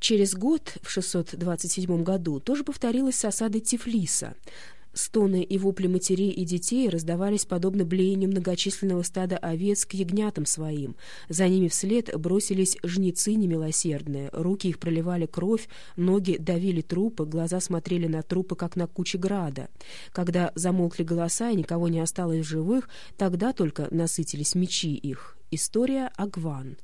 Через год, в 627 году, тоже повторилась с осадой Тифлиса. Стоны и вопли матерей и детей раздавались подобно блеянию многочисленного стада овец к ягнятам своим. За ними вслед бросились жнецы немилосердные, руки их проливали кровь, ноги давили трупы, глаза смотрели на трупы, как на кучи града. Когда замолкли голоса и никого не осталось в живых, тогда только насытились мечи их. История Агван.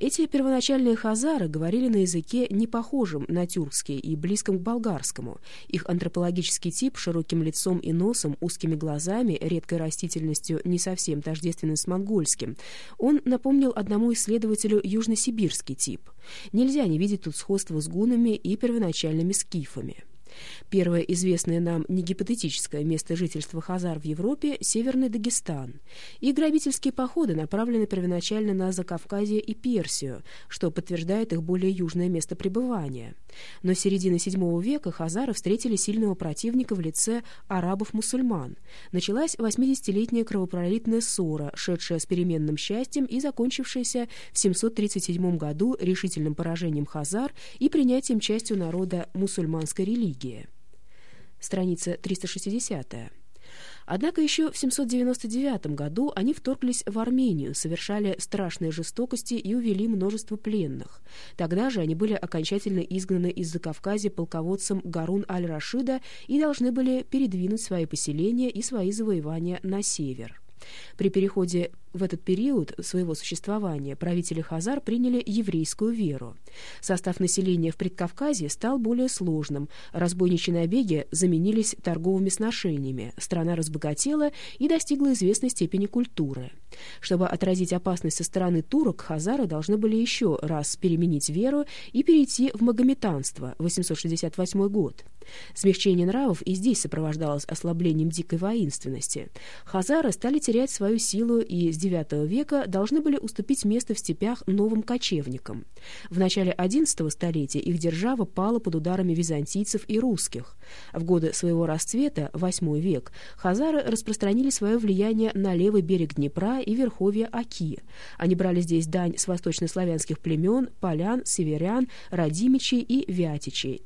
Эти первоначальные хазары говорили на языке, не похожем на тюркский и близком к болгарскому. Их антропологический тип широким лицом и носом, узкими глазами, редкой растительностью, не совсем тождественным с монгольским. Он напомнил одному исследователю южносибирский тип. Нельзя не видеть тут сходства с гунами и первоначальными скифами. Первое известное нам негипотетическое место жительства хазар в Европе – Северный Дагестан. И грабительские походы направлены первоначально на Закавказье и Персию, что подтверждает их более южное место пребывания. Но с середины VII века хазары встретили сильного противника в лице арабов-мусульман. Началась 80-летняя кровопролитная ссора, шедшая с переменным счастьем и закончившаяся в 737 году решительным поражением хазар и принятием частью народа мусульманской религии. Страница 360 -я. Однако еще в 799 году они вторглись в Армению, совершали страшные жестокости и увели множество пленных. Тогда же они были окончательно изгнаны из Закавказья полководцем Гарун аль-Рашида и должны были передвинуть свои поселения и свои завоевания на север. При переходе в этот период своего существования правители Хазар приняли еврейскую веру. Состав населения в Предкавказье стал более сложным, разбойничьи набеги заменились торговыми сношениями, страна разбогатела и достигла известной степени культуры. Чтобы отразить опасность со стороны турок, хазары должны были еще раз переменить веру и перейти в магометанство, 868 год. Смягчение нравов и здесь сопровождалось ослаблением дикой воинственности. Хазары стали терять свою силу и IX века должны были уступить место в степях новым кочевникам. В начале XI столетия их держава пала под ударами византийцев и русских. В годы своего расцвета, VIII век, хазары распространили свое влияние на левый берег Днепра и верховье Аки. Они брали здесь дань с восточнославянских племен, полян, северян, радимичей и вятичей.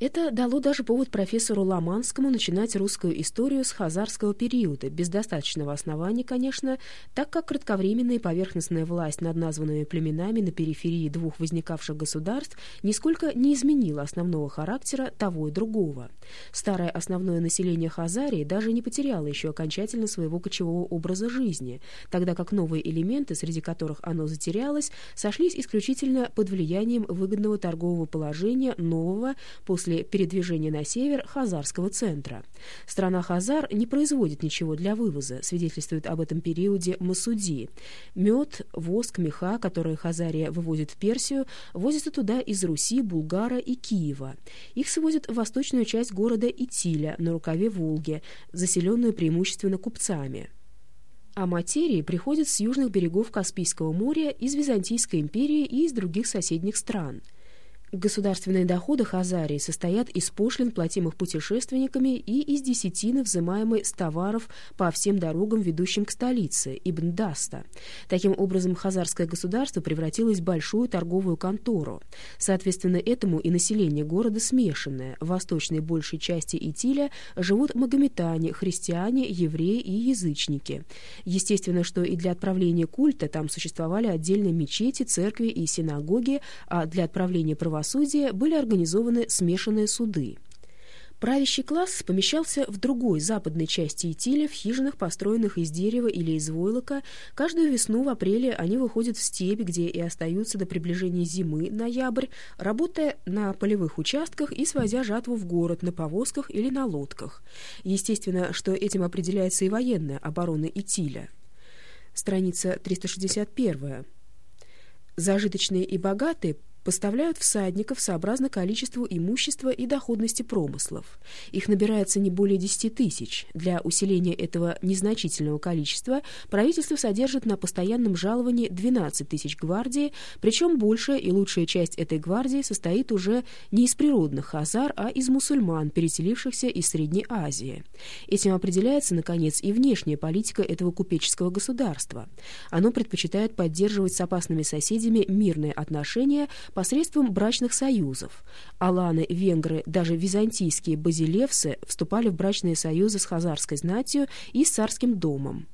Это дало даже повод профессору Ломанскому начинать русскую историю с хазарского периода, без достаточного основания, конечно, так как кратковременная поверхностная власть над названными племенами на периферии двух возникавших государств нисколько не изменила основного характера того и другого. Старое основное население Хазарии даже не потеряло еще окончательно своего кочевого образа жизни, тогда как новые элементы, среди которых оно затерялось, сошлись исключительно под влиянием выгодного торгового положения нового после после передвижения на север Хазарского центра. Страна Хазар не производит ничего для вывоза, свидетельствует об этом периоде Масуди. Мед, воск, меха, которые Хазария вывозит в Персию, возятся туда из Руси, Булгара и Киева. Их свозят в восточную часть города Итиля на рукаве Волги, заселенную преимущественно купцами а материи приходят с южных берегов Каспийского моря, из Византийской империи и из других соседних стран – Государственные доходы Хазарии состоят из пошлин, платимых путешественниками, и из десятины, взимаемой с товаров по всем дорогам, ведущим к столице, Ибн Даста. Таким образом, хазарское государство превратилось в большую торговую контору. Соответственно, этому и население города смешанное. В восточной большей части Итиля живут магометане, христиане, евреи и язычники. Естественно, что и для отправления культа там существовали отдельные мечети, церкви и синагоги, а для отправления православия правосудия были организованы смешанные суды. Правящий класс помещался в другой западной части Итиля, в хижинах, построенных из дерева или из войлока. Каждую весну в апреле они выходят в степь, где и остаются до приближения зимы, ноябрь, работая на полевых участках и свозя жатву в город на повозках или на лодках. Естественно, что этим определяется и военная оборона Итиля. Страница 361. Зажиточные и богатые поставляют всадников сообразно количеству имущества и доходности промыслов. Их набирается не более 10 тысяч. Для усиления этого незначительного количества правительство содержит на постоянном жаловании 12 тысяч гвардии, причем большая и лучшая часть этой гвардии состоит уже не из природных хазар, а из мусульман, переселившихся из Средней Азии. Этим определяется, наконец, и внешняя политика этого купеческого государства. Оно предпочитает поддерживать с опасными соседями мирные отношения, посредством брачных союзов. Аланы, венгры, даже византийские базилевсы вступали в брачные союзы с хазарской знатью и с царским домом.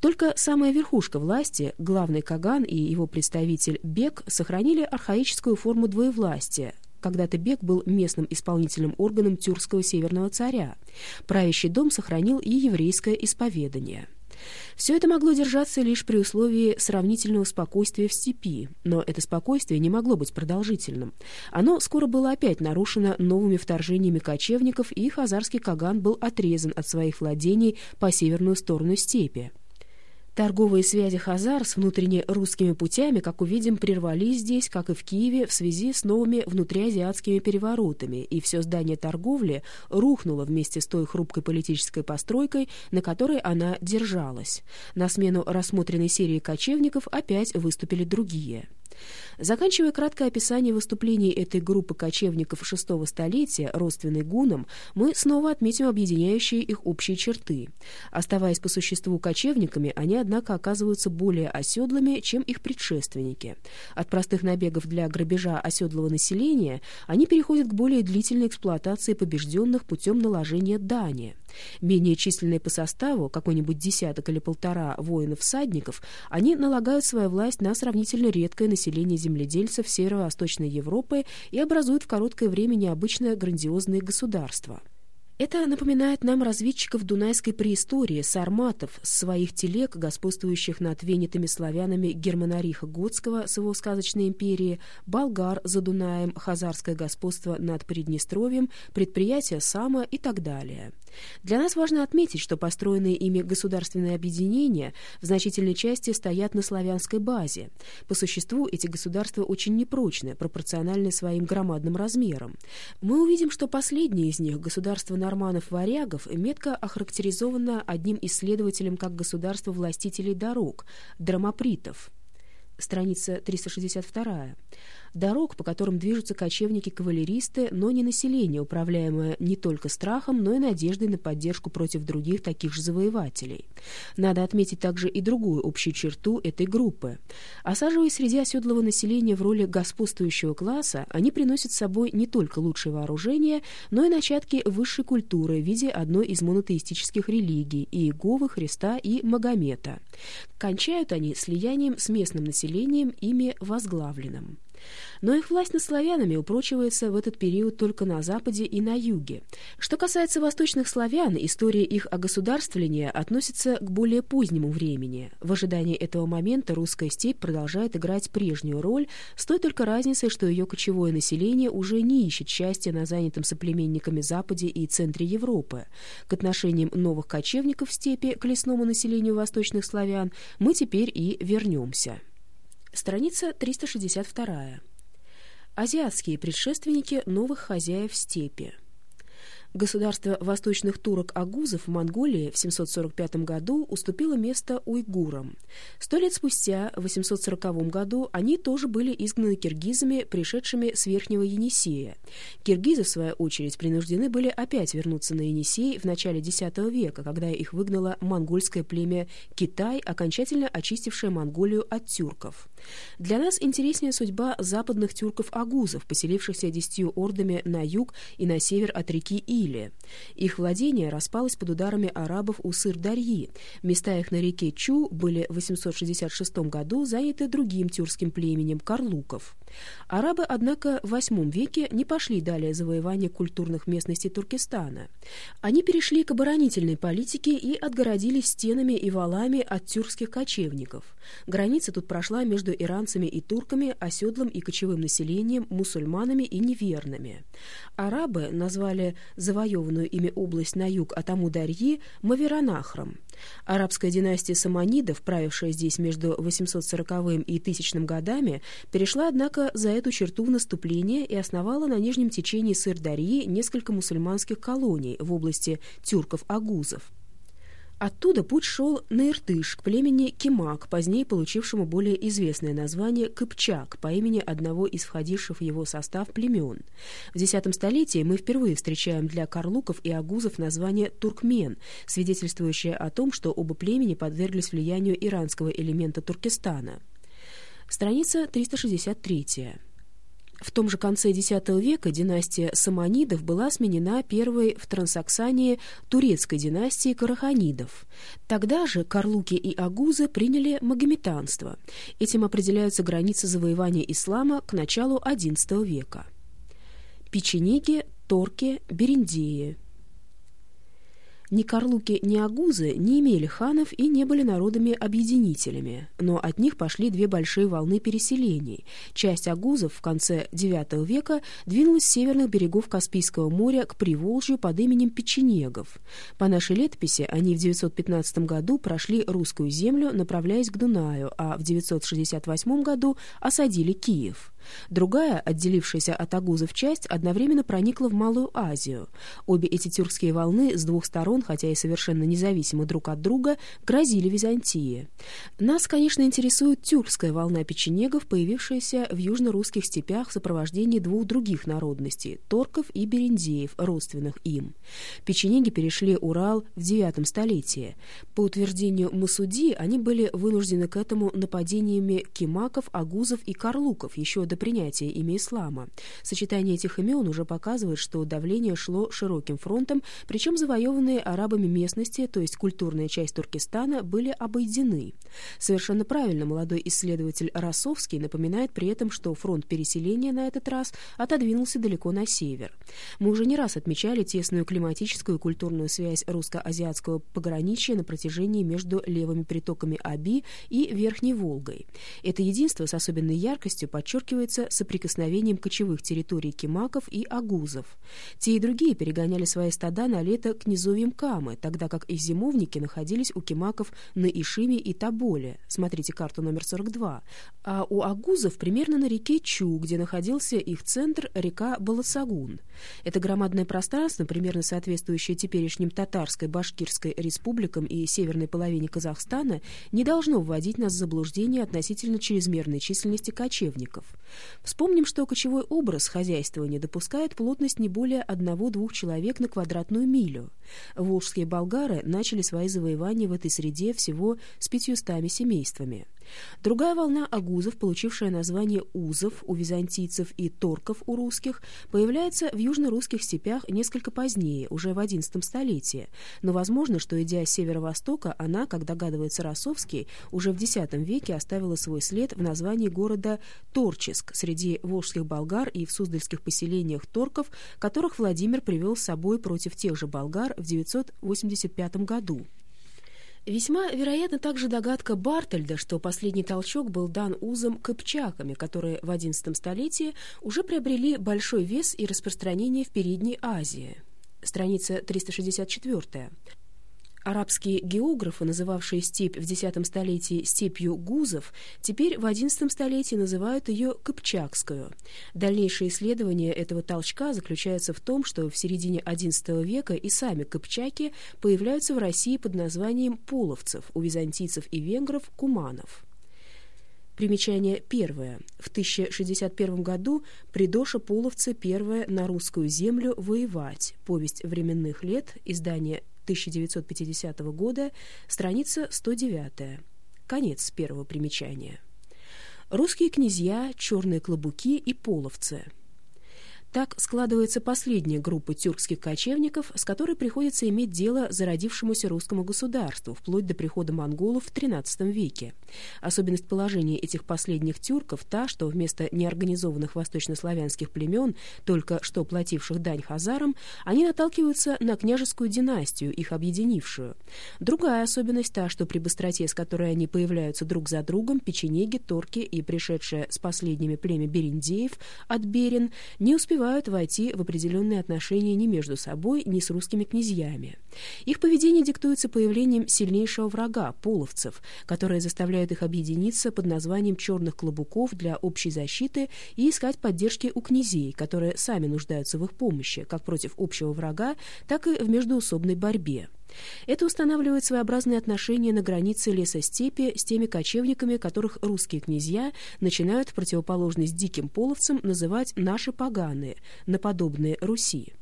Только самая верхушка власти, главный Каган и его представитель Бек, сохранили архаическую форму двоевластия. Когда-то Бек был местным исполнительным органом тюркского северного царя. Правящий дом сохранил и еврейское исповедание. Все это могло держаться лишь при условии сравнительного спокойствия в степи, но это спокойствие не могло быть продолжительным. Оно скоро было опять нарушено новыми вторжениями кочевников, и хазарский Каган был отрезан от своих владений по северную сторону степи. Торговые связи Хазар с внутренне-русскими путями, как увидим, прервались здесь, как и в Киеве, в связи с новыми внутриазиатскими переворотами, и все здание торговли рухнуло вместе с той хрупкой политической постройкой, на которой она держалась. На смену рассмотренной серии кочевников опять выступили другие. Заканчивая краткое описание выступлений этой группы кочевников шестого столетия, родственной гунам, мы снова отметим объединяющие их общие черты. Оставаясь по существу кочевниками, они, однако, оказываются более оседлыми, чем их предшественники. От простых набегов для грабежа оседлого населения они переходят к более длительной эксплуатации побежденных путем наложения дани. Менее численные по составу, какой-нибудь десяток или полтора воинов-всадников, они налагают свою власть на сравнительно редкое население земледельцев северо-восточной Европы и образуют в короткое время необычное грандиозные государства. Это напоминает нам разведчиков дунайской преистории, сарматов, своих телег, господствующих над венетыми славянами Германариха Готского с его сказочной империи, болгар за Дунаем, хазарское господство над Приднестровьем, предприятия Сама и так далее. Для нас важно отметить, что построенные ими государственные объединения в значительной части стоят на славянской базе. По существу эти государства очень непрочны, пропорциональны своим громадным размерам. Мы увидим, что последнее из них, государство норманов-варягов, метко охарактеризовано одним исследователем как государство властителей дорог, драмопритов. Страница 362 дорог, по которым движутся кочевники-кавалеристы, но не население, управляемое не только страхом, но и надеждой на поддержку против других таких же завоевателей. Надо отметить также и другую общую черту этой группы. Осаживаясь среди оседлого населения в роли господствующего класса, они приносят с собой не только лучшее вооружение, но и начатки высшей культуры в виде одной из монотеистических религий – Иеговы, Христа и Магомета. Кончают они слиянием с местным населением, ими возглавленным. Но их власть над славянами упрочивается в этот период только на западе и на юге. Что касается восточных славян, история их огосударствления относится к более позднему времени. В ожидании этого момента русская степь продолжает играть прежнюю роль, с той только разницей, что ее кочевое население уже не ищет счастья на занятом соплеменниками Западе и центре Европы. К отношениям новых кочевников в степи к лесному населению восточных славян мы теперь и вернемся. Страница 362. Азиатские предшественники новых хозяев степи. Государство восточных турок-агузов в Монголии в 745 году уступило место уйгурам. Сто лет спустя, в 840 году, они тоже были изгнаны киргизами, пришедшими с Верхнего Енисея. Киргизы, в свою очередь, принуждены были опять вернуться на Енисей в начале X века, когда их выгнало монгольское племя Китай, окончательно очистившее Монголию от тюрков. Для нас интереснее судьба западных тюрков-агузов, поселившихся десятью ордами на юг и на север от реки Или. Их владение распалось под ударами арабов у Сыр-Дарьи. Места их на реке Чу были в 866 году заняты другим тюркским племенем – Карлуков. Арабы, однако, в VIII веке не пошли далее завоевания культурных местностей Туркестана. Они перешли к оборонительной политике и отгородились стенами и валами от тюркских кочевников. Граница тут прошла между иранцами и турками, оседлым и кочевым населением, мусульманами и неверными. Арабы назвали завоеванную ими область на юг от Амударьи Маверанахром. Арабская династия Саманидов, правившая здесь между 840 и 1000 годами, перешла, однако, за эту черту в наступление и основала на нижнем течении Сырдарьи несколько мусульманских колоний в области тюрков-агузов. Оттуда путь шел на Иртыш, к племени Кимак, позднее получившему более известное название Кыпчак по имени одного из входивших в его состав племен. В X столетии мы впервые встречаем для карлуков и агузов название Туркмен, свидетельствующее о том, что оба племени подверглись влиянию иранского элемента Туркестана. Страница 363. В том же конце X века династия Саманидов была сменена первой в Трансаксании турецкой династией Караханидов. Тогда же Карлуки и Агузы приняли магометанство. Этим определяются границы завоевания ислама к началу XI века. Печенеги, Торки, Бериндеи – ни Карлуки, ни Агузы не имели ханов и не были народами-объединителями, но от них пошли две большие волны переселений. Часть агузов в конце IX века двинулась с северных берегов Каспийского моря к Приволжью под именем печенегов. По нашей летописи они в 915 году прошли русскую землю, направляясь к Дунаю, а в 968 году осадили Киев. Другая, отделившаяся от агузов часть, одновременно проникла в Малую Азию. Обе эти тюркские волны с двух сторон, хотя и совершенно независимы друг от друга, грозили Византии. Нас, конечно, интересует тюркская волна печенегов, появившаяся в южно-русских степях в сопровождении двух других народностей – торков и берендеев, родственных им. Печенеги перешли Урал в IX столетии. По утверждению Масуди, они были вынуждены к этому нападениями кимаков, агузов и карлуков еще до до принятия ими ислама. Сочетание этих имен уже показывает, что давление шло широким фронтом, причем завоеванные арабами местности, то есть культурная часть Туркестана, были обойдены. Совершенно правильно молодой исследователь Росовский напоминает при этом, что фронт переселения на этот раз отодвинулся далеко на север. Мы уже не раз отмечали тесную климатическую и культурную связь русско-азиатского пограничья на протяжении между левыми притоками Аби и Верхней Волгой. Это единство с особенной яркостью подчеркивает ограничивается соприкосновением кочевых территорий кимаков и агузов. Те и другие перегоняли свои стада на лето к низовьям Камы, тогда как их зимовники находились у кимаков на Ишиме и Таболе, смотрите карту номер 42, а у агузов примерно на реке Чу, где находился их центр, река Баласагун. Это громадное пространство, примерно соответствующее теперешним татарской, башкирской республикам и северной половине Казахстана, не должно вводить нас в заблуждение относительно чрезмерной численности кочевников. Вспомним, что кочевой образ хозяйствования допускает плотность не более одного-двух человек на квадратную милю. Волжские болгары начали свои завоевания в этой среде всего с пятьюстами семействами. Другая волна агузов, получившая название узов у византийцев и торков у русских, появляется в южно-русских степях несколько позднее, уже в XI столетии, но возможно, что, идя с северо-востока, она, как догадывается Росовский, уже в X веке оставила свой след в названии города Торческ среди волжских болгар и в суздальских поселениях торков, которых Владимир привел с собой против тех же болгар в 985 году. Весьма вероятна также догадка Бартельда, что последний толчок был дан узам кыпчаками, которые в XI столетии уже приобрели большой вес и распространение в Передней Азии. Страница 364. Арабские географы, называвшие степь в X столетии степью гузов, теперь в XI столетии называют ее Кыпчакскую. Дальнейшее исследование этого толчка заключается в том, что в середине XI века и сами кыпчаки появляются в России под названием половцев, у византийцев и венгров – куманов. Примечание первое. В 1061 году Придоша Половцы первая на русскую землю воевать. Повесть временных лет, издание 1950 года, страница 109. Конец первого примечания. Русские князья, черные клобуки и половцы – так складывается последняя группа тюркских кочевников, с которой приходится иметь дело зародившемуся русскому государству, вплоть до прихода монголов в XIII веке. Особенность положения этих последних тюрков та, что вместо неорганизованных восточнославянских племен, только что плативших дань хазарам, они наталкиваются на княжескую династию, их объединившую. Другая особенность та, что при быстроте, с которой они появляются друг за другом, печенеги, торки и пришедшее с последними племя бериндеев от Берин не успевают успевают войти в определенные отношения ни между собой, ни с русскими князьями. Их поведение диктуется появлением сильнейшего врага – половцев, которые заставляют их объединиться под названием «черных клобуков» для общей защиты и искать поддержки у князей, которые сами нуждаются в их помощи, как против общего врага, так и в междуусобной борьбе. Это устанавливает своеобразные отношения на границе леса-степи с теми кочевниками, которых русские князья начинают в противоположность диким половцам называть «наши поганые», наподобные Руси.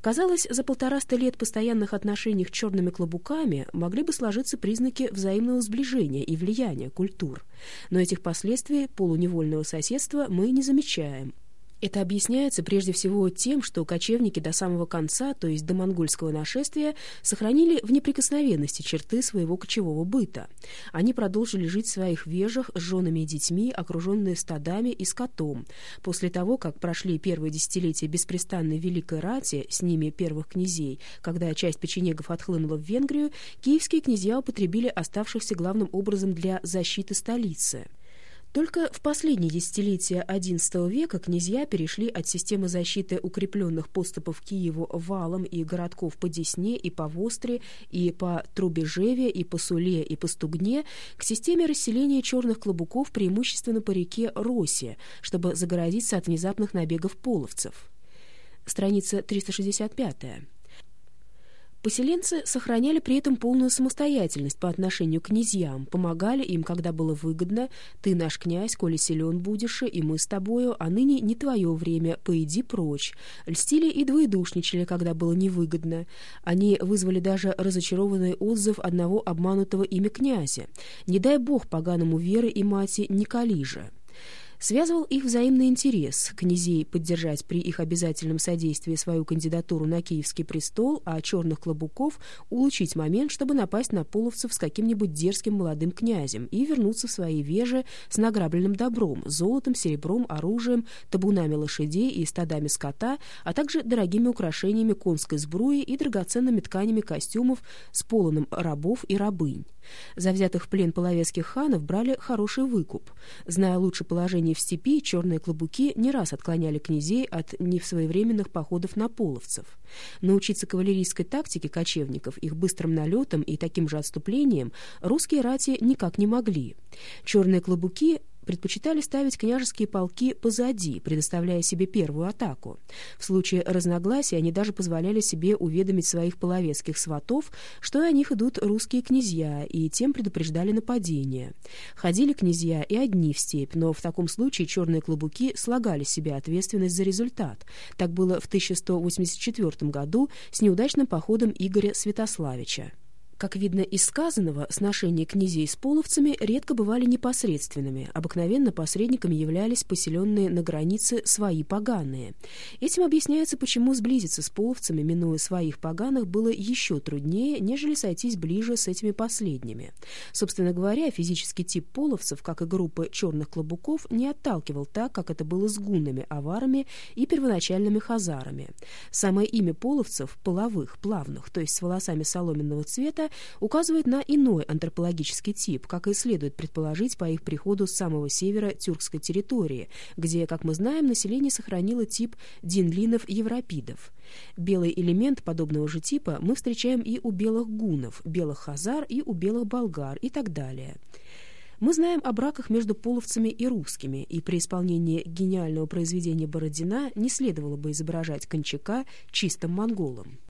Казалось, за полтораста лет постоянных отношений с черными клобуками могли бы сложиться признаки взаимного сближения и влияния культур. Но этих последствий полуневольного соседства мы не замечаем. Это объясняется прежде всего тем, что кочевники до самого конца, то есть до монгольского нашествия, сохранили в неприкосновенности черты своего кочевого быта. Они продолжили жить в своих вежах с женами и детьми, окруженные стадами и скотом. После того, как прошли первые десятилетия беспрестанной Великой Рати, с ними первых князей, когда часть печенегов отхлынула в Венгрию, киевские князья употребили оставшихся главным образом для защиты столицы. Только в последние десятилетия XI века князья перешли от системы защиты укрепленных поступов Киеву валом и городков по Десне и по Востре, и по Трубежеве, и по Суле, и по Стугне к системе расселения черных клобуков преимущественно по реке Росе, чтобы загородиться от внезапных набегов половцев. Страница 365. Поселенцы сохраняли при этом полную самостоятельность по отношению к князьям, помогали им, когда было выгодно. «Ты наш князь, коли силен будешь, и мы с тобою, а ныне не твое время, поиди прочь». Льстили и двоедушничали, когда было невыгодно. Они вызвали даже разочарованный отзыв одного обманутого ими князя. «Не дай бог поганому веры и мати Николи же» связывал их взаимный интерес князей поддержать при их обязательном содействии свою кандидатуру на киевский престол, а черных клобуков улучшить момент, чтобы напасть на половцев с каким-нибудь дерзким молодым князем и вернуться в свои вежи с награбленным добром, золотом, серебром, оружием, табунами лошадей и стадами скота, а также дорогими украшениями конской сбруи и драгоценными тканями костюмов с полоном рабов и рабынь. За взятых в плен половецких ханов брали хороший выкуп. Зная лучше положение в степи, черные клобуки не раз отклоняли князей от несвоевременных походов на половцев. Научиться кавалерийской тактике кочевников, их быстрым налетом и таким же отступлением русские рати никак не могли. Черные клобуки предпочитали ставить княжеские полки позади, предоставляя себе первую атаку. В случае разногласий они даже позволяли себе уведомить своих половецких сватов, что о них идут русские князья, и тем предупреждали нападение. Ходили князья и одни в степь, но в таком случае черные клобуки слагали себе ответственность за результат. Так было в 1184 году с неудачным походом Игоря Святославича. Как видно из сказанного, сношения князей с половцами редко бывали непосредственными. Обыкновенно посредниками являлись поселенные на границе свои поганые. Этим объясняется, почему сблизиться с половцами, минуя своих поганых, было еще труднее, нежели сойтись ближе с этими последними. Собственно говоря, физический тип половцев, как и группы черных клобуков, не отталкивал так, как это было с гуннами, аварами и первоначальными хазарами. Самое имя половцев, половых, плавных, то есть с волосами соломенного цвета, указывает на иной антропологический тип, как и следует предположить по их приходу с самого севера тюркской территории, где, как мы знаем, население сохранило тип динлинов-европидов. Белый элемент подобного же типа мы встречаем и у белых гунов, белых хазар и у белых болгар и так далее. Мы знаем о браках между половцами и русскими, и при исполнении гениального произведения Бородина не следовало бы изображать Кончака чистым монголом.